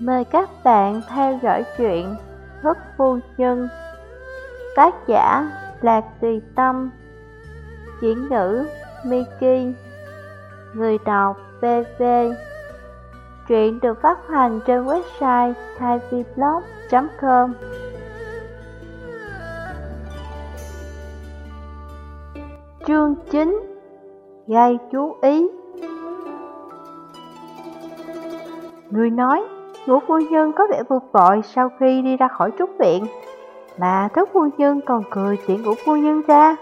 Mời các bạn theo dõi chuyện Thức Phu Nhân. Tác giả Lạc Tùy Tâm. Diễn nữ Miki. Người đọc BV Truyện được phát hành trên website thaiviblog.com Chương 9 Gây chú ý. Người nói Ngũ phu nhân có vẻ vượt vội sau khi đi ra khỏi trúc viện. Mà thất phu nhân còn cười tiễn ngũ phu nhân ra.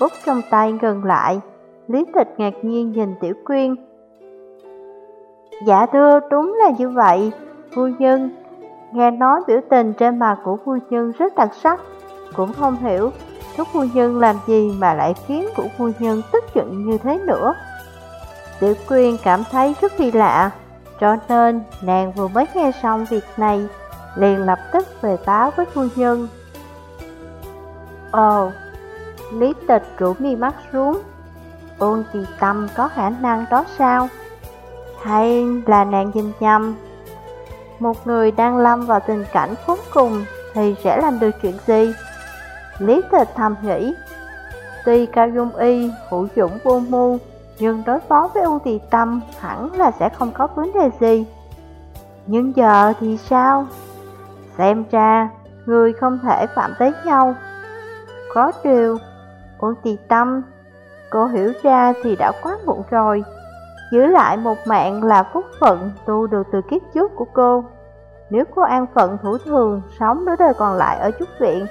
Bút trong tay gần lại, Lý tịch ngạc nhiên nhìn tiểu quyên. Dạ thưa, đúng là như vậy, Phu nhân. Nghe nói biểu tình trên mặt của phu nhân rất đặc sắc. Cũng không hiểu Thúc phu nhân làm gì mà lại khiến của phu nhân tức giận như thế nữa. Tiểu quyên cảm thấy rất kỳ lạ cho nên, nàng vừa mới nghe xong việc này, Liền lập tức về báo với phu nhân. Ồ, Lý tịch rủ mi mắt xuống. Ôn trì tâm có khả năng đó sao? Hay là nàng nhìn nhầm? Một người đang lâm vào tình cảnh khốn cùng Thì sẽ làm được chuyện gì? Lý tịch thầm nghĩ. Tuy Cao Dung Y hữu dũng vô mưu nhưng đối phó với U Tì Tâm hẳn là sẽ không có vấn đề gì. Nhưng giờ thì sao? Xem ra, người không thể phạm tới nhau. Có điều, U Tì Tâm, cô hiểu ra thì đã quá muộn rồi. Giữ lại một mạng là phúc phận tu được từ kiếp trước của cô. Nếu cô an phận thủ thường sống nửa đời còn lại ở chút viện,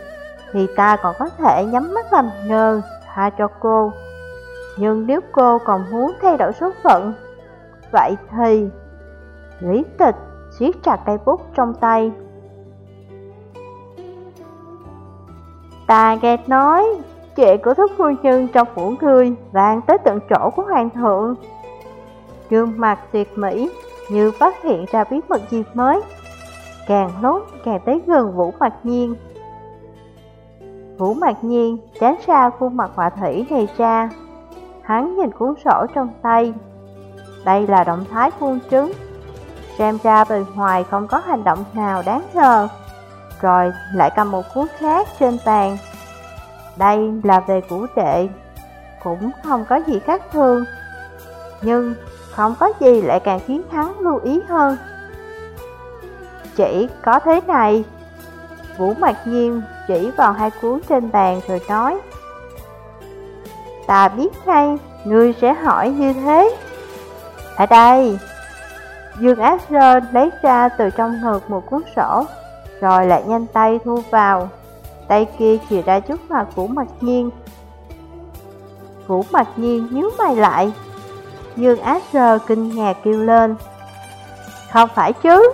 thì ta còn có thể nhắm mắt làm ngơ, tha cho cô. Nhưng nếu cô còn muốn thay đổi số phận, Vậy thì Lý tịch siết chặt cây bút trong tay. Ta nghe nói Chuyện của thức phu nhân trong phủ thư Vàng tới tận chỗ của hoàng thượng. Gương mặt tuyệt mỹ Như phát hiện ra bí mật gì mới, Càng lốt càng tới gần Vũ Mạc Nhiên. Vũ Mạc Nhiên tránh xa khuôn mặt họa thủy này ra. Hắn nhìn cuốn sổ trong tay. Đây là động thái khuôn trứng. Xem ra bề ngoài không có hành động nào đáng ngờ. Rồi lại cầm một cuốn khác trên bàn. Đây là về củ đệ Cũng không có gì khác thường. Nhưng không có gì lại càng khiến hắn lưu ý hơn. Chỉ có thế này. Vũ Mạc Nhiên chỉ vào hai cuốn trên bàn rồi nói. Ta biết ngay, ngươi sẽ hỏi như thế. Ở đây, Dương Ác Rơ lấy ra từ trong ngực một cuốn sổ, rồi lại nhanh tay thu vào. Tay kia chỉ ra trước mặt Vũ Mạc Nhiên. Vũ Mạc Nhiên nhíu mày lại. Dương Ác Rơ kinh ngạc kêu lên. Không phải chứ,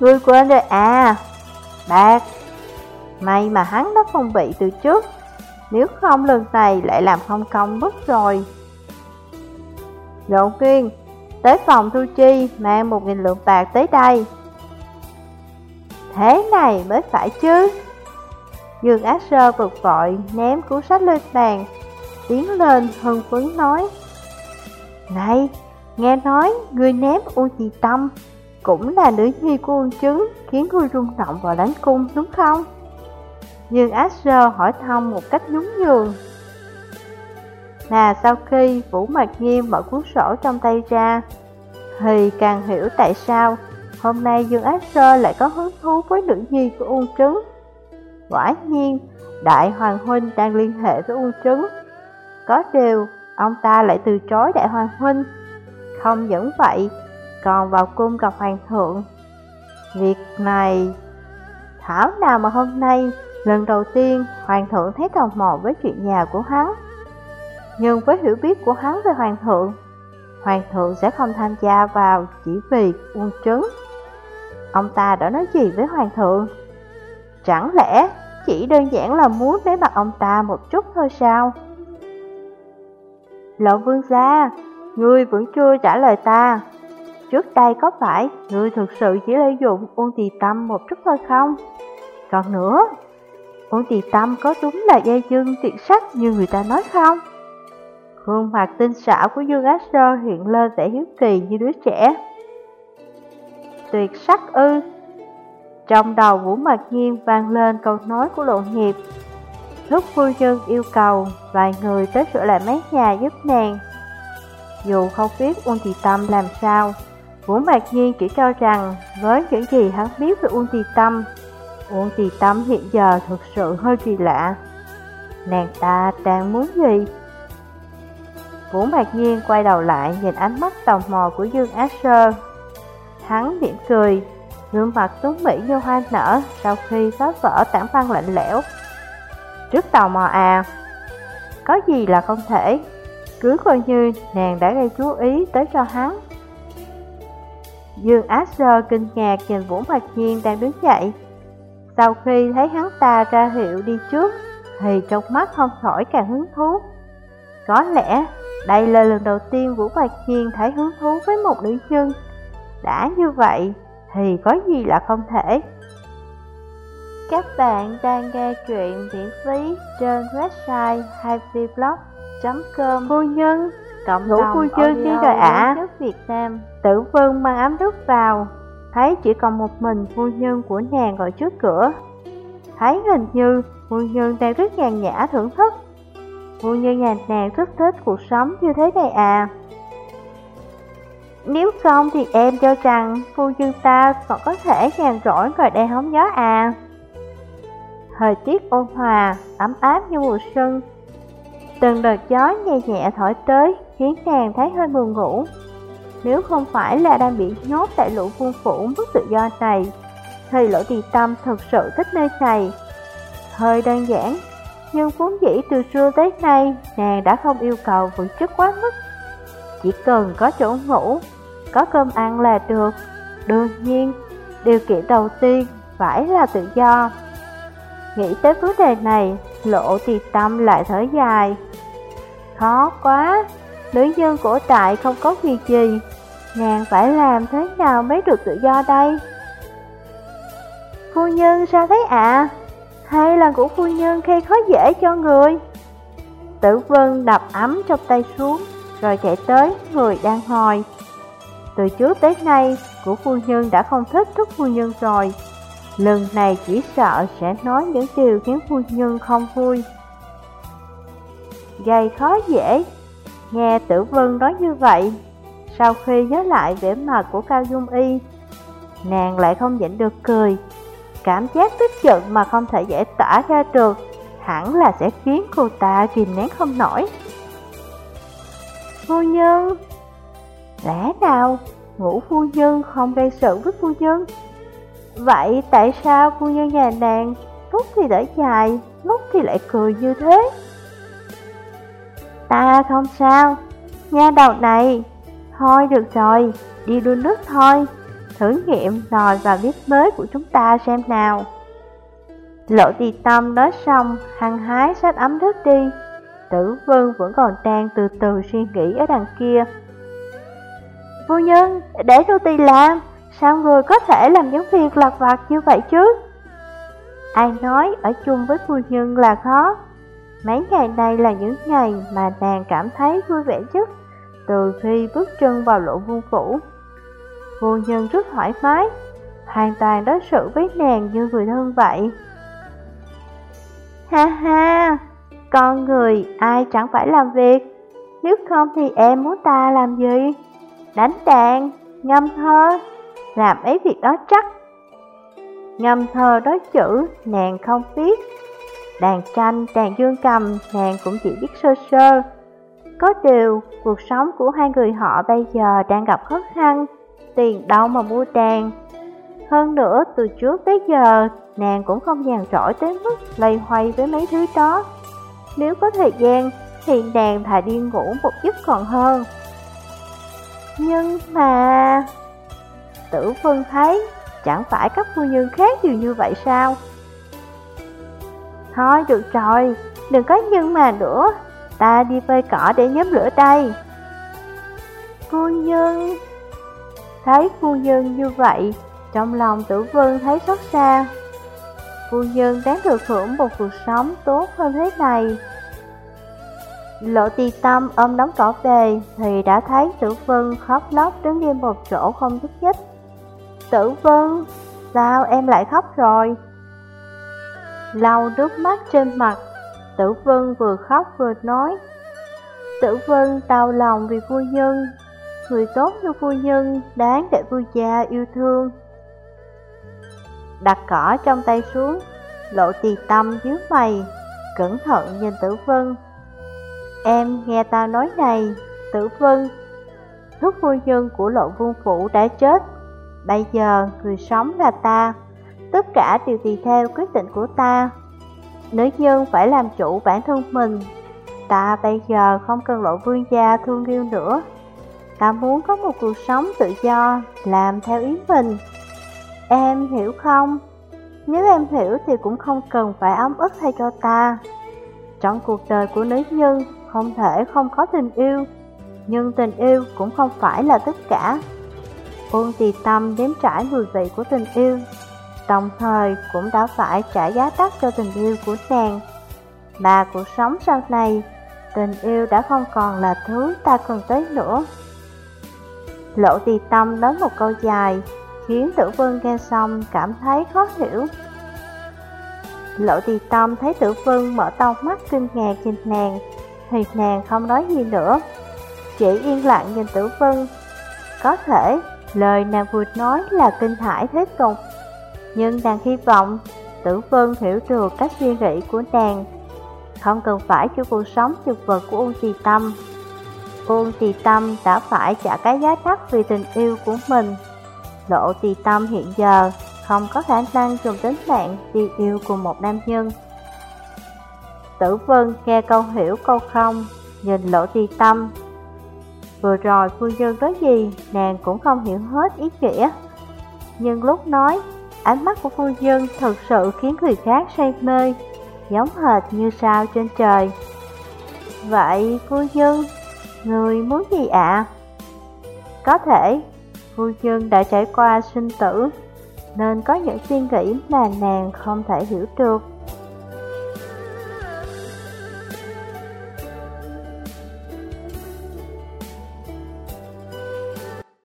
ngươi quên rồi à. Bạc, may mà hắn đã không bị từ trước. Nếu không lần này lại làm không công mất rồi. Lộ Kiên Tới phòng Thu Chi mang một nghìn lượng bạc tới đây. Thế này mới phải chứ? Dương Ác Sơ bực vội ném cuốn sách lên bàn Tiến lên hưng phấn nói. Này, nghe nói người ném Uông Chị Tâm Cũng là nữ nhi của Uông Trứng Khiến ngươi rung động vào đánh cung đúng không? Nhưng Asher hỏi thăm một cách nhún nhường. Là sau khi Vũ Mạc Nghiêm mở cuốn sổ trong tay ra Thì càng hiểu tại sao Hôm nay Dương Asher lại có hứng thú với nữ nhi của Uông Trứng Quả nhiên, Đại Hoàng Huynh đang liên hệ với Uông Trứng Có điều, ông ta lại từ chối Đại Hoàng Huynh. Không những vậy, còn vào cung gặp Hoàng thượng. Việc này... Thảo nào mà hôm nay Lần đầu tiên, Hoàng thượng thấy tò mò với chuyện nhà của hắn. Nhưng với hiểu biết của hắn về Hoàng thượng, Hoàng thượng sẽ không tham gia vào chỉ vì quân trứng. Ông ta đã nói gì với Hoàng thượng? Chẳng lẽ chỉ đơn giản là muốn lấy mặt ông ta một chút thôi sao? Lộ vương gia, ngươi vẫn chưa trả lời ta. Trước đây có phải ngươi thực sự chỉ lợi dụng ôn tì tâm một chút thôi không? Còn nữa, Ôn tì tâm có đúng là dây dưng tuyệt sắc như người ta nói không? Khuôn mặt tinh xảo của Dương Ác Sơ hiện lên vẻ hiếu kỳ như đứa trẻ. tuyệt sắc ư. Trong đầu Vũ Mạc Nhiên vang lên câu nói của lộ nghiệp. Lúc phu nhân yêu cầu, vài người tới sửa lại mái nhà giúp nàng. Dù không biết Uông Thị Tâm làm sao, Vũ Mạc Nhiên chỉ cho rằng với những gì hắn biết về Uông Thị Tâm, Uống Thị tắm hiện giờ thực sự hơi kỳ lạ. Nàng ta đang muốn gì? Vũ Mạc Nhiên quay đầu lại nhìn ánh mắt tò mò của Dương Á Sơ. Hắn mỉm cười, gương mặt tuấn mỹ như hoa nở sau khi phá vỡ tảng băng lạnh lẽo. Trước tò mò à, có gì là không thể, cứ coi như nàng đã gây chú ý tới cho hắn. Dương Á Sơ kinh ngạc nhìn Vũ Mạc Nhiên đang đứng dậy. Sau khi thấy hắn ta ra hiệu đi trước, thì trong mắt không khỏi càng hứng thú. Có lẽ đây là lần đầu tiên Vũ Bạch Nhiên thấy hứng thú với một nữ nhân. Đã như vậy thì có gì là không thể. Các bạn đang nghe truyện miễn phí trên website happyblog.com Phu nhân, cộng đồng phu nhân đi rồi ạ à. Việt Nam Tử Vân mang ấm nước vào Thấy chỉ còn một mình phu nhân của nàng ngồi trước cửa. Thấy hình như phu nhân đang rất nhàn nhã thưởng thức. Phu nhân nhà nàng rất thích cuộc sống như thế này à? Nếu không thì em cho rằng phu nhân ta còn có thể nhàn rỗi ngồi đây hóng gió à? Thời tiết ôn hòa, ấm áp như mùa xuân. Từng đợt gió nhẹ nhẹ thổi tới khiến nàng thấy hơi buồn ngủ. Nếu không phải là đang bị nhốt tại lũ quân phủ mất tự do này Thì lỗ tì tâm thật sự thích nơi này Hơi đơn giản nhưng vốn dĩ từ xưa tới nay nàng đã không yêu cầu vượt chức quá mức. Chỉ cần có chỗ ngủ, có cơm ăn là được. Đương nhiên, điều kiện đầu tiên phải là tự do. Nghĩ tới vấn đề này, lộ thì tâm lại thở dài. Khó quá, nữ nhân cổ đại không có việc gì, nàng phải làm thế nào mới được tự do đây? Phu nhân sao thế ạ? À? hay là của phu nhân khi khó dễ cho người? Tử Vân đập ấm trong tay xuống, rồi chạy tới người đang ngồi. Từ trước tới nay, của phu nhân đã không thích thức phu nhân rồi. Lần này chỉ sợ sẽ nói những điều khiến phu nhân không vui. Gây khó dễ, nghe Tử Vân nói như vậy, sau khi nhớ lại vẻ mặt của Cao Dung Y, nàng lại không nhịn được cười. Cảm giác tức giận mà không thể giải tỏa ra được Hẳn là sẽ khiến cô ta kìm nén không nổi. Phu nhân Lẽ nào ngũ phu nhân không gây sự với phu nhân? Vậy tại sao phu nhân nhà nàng Lúc thì đỡ dài Lúc thì lại cười như thế? Ta không sao Nha đầu này Thôi được rồi Đi đun nước thôi thử nghiệm nồi và viết mới của chúng ta xem nào. Lộ tì tâm nói xong, hăng hái sách ấm nước đi. Tử vương vẫn còn đang từ từ suy nghĩ ở đằng kia. Phu nhân, để nô tì làm, sao người có thể làm những việc lặt vặt như vậy chứ? Ai nói ở chung với phu nhân là khó. Mấy ngày nay là những ngày mà nàng cảm thấy vui vẻ nhất từ khi bước chân vào lộ vương phủ. Vô nhân rất thoải mái, hoàn toàn đối xử với nàng như người thân vậy. Ha ha, con người ai chẳng phải làm việc, nếu không thì em muốn ta làm gì? Đánh đàn, ngâm thơ, làm ấy việc đó chắc. Ngâm thơ đối chữ, nàng không biết. Đàn tranh, đàn dương cầm, nàng cũng chỉ biết sơ sơ. Có điều, cuộc sống của hai người họ bây giờ đang gặp khó khăn tiền đâu mà mua đàn. Hơn nữa, từ trước tới giờ, nàng cũng không nhàn rỗi tới mức lây hoay với mấy thứ đó. Nếu có thời gian, thì nàng thà đi ngủ một giấc còn hơn. Nhưng mà... Tử Vân thấy, chẳng phải các phu nhân khác đều như vậy sao? Thôi được rồi, đừng có nhưng mà nữa, ta đi vơi cỏ để nhóm lửa đây. Phu nhân... Thấy phu nhân như vậy, trong lòng tử vân thấy xót xa. Phu nhân đáng được hưởng một cuộc sống tốt hơn thế này. Lộ tì tâm ôm đóng cỏ về thì đã thấy tử vân khóc lóc đứng yên một chỗ không nhúc nhích. Tử Vân, sao em lại khóc rồi? Lau nước mắt trên mặt, Tử Vân vừa khóc vừa nói. Tử Vân đau lòng vì phu nhân, người tốt như phu nhân đáng để vua gia yêu thương. Đặt cỏ trong tay xuống, lộ tì tâm dưới mày, cẩn thận nhìn Tử Vân. Em nghe ta nói này, Tử Vân, thúc phu nhân của lộ vương phủ đã chết, bây giờ người sống là ta, tất cả đều tùy theo quyết định của ta. Nữ nhân phải làm chủ bản thân mình, ta bây giờ không cần lộ vương gia thương yêu nữa. Ta muốn có một cuộc sống tự do, làm theo ý mình. Em hiểu không? Nếu em hiểu thì cũng không cần phải ấm ức thay cho ta. Trong cuộc đời của nữ nhân không thể không có tình yêu, nhưng tình yêu cũng không phải là tất cả. Ôn tì tâm đếm trải mùi vị của tình yêu, đồng thời cũng đã phải trả giá đắt cho tình yêu của nàng. Mà cuộc sống sau này, tình yêu đã không còn là thứ ta cần tới nữa. Lộ tì tâm nói một câu dài, khiến tử vân nghe xong cảm thấy khó hiểu. Lộ tì tâm thấy tử vân mở to mắt kinh ngạc nhìn nàng, thì nàng không nói gì nữa, chỉ yên lặng nhìn tử vân. Có thể lời nàng vừa nói là kinh hãi thế tục, nhưng nàng hy vọng tử vân hiểu được cách suy nghĩ của nàng, không cần phải cho cuộc sống tuyệt vật của Uông tì tâm. Uông tì tâm đã phải trả cái giá đắt vì tình yêu của mình. Lộ tì tâm hiện giờ không có khả năng dùng tính mạng vì yêu của một nam nhân. Tử Vân nghe câu hiểu câu không, nhìn lộ tì tâm. Vừa rồi phu nhân nói gì, nàng cũng không hiểu hết ý nghĩa. Nhưng lúc nói, ánh mắt của phu nhân thực sự khiến người khác say mê, giống hệt như sao trên trời. Vậy phu nhân, người muốn gì ạ? Có thể, phu nhân đã trải qua sinh tử, nên có những suy nghĩ mà nàng không thể hiểu được.